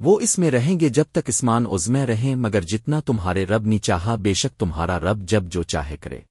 وہ اس میں رہیں گے جب تک اسمان عزمیں رہیں، مگر جتنا تمہارے رب نے چاہا، بے شک تمہارا رب جب جو چاہے کرے۔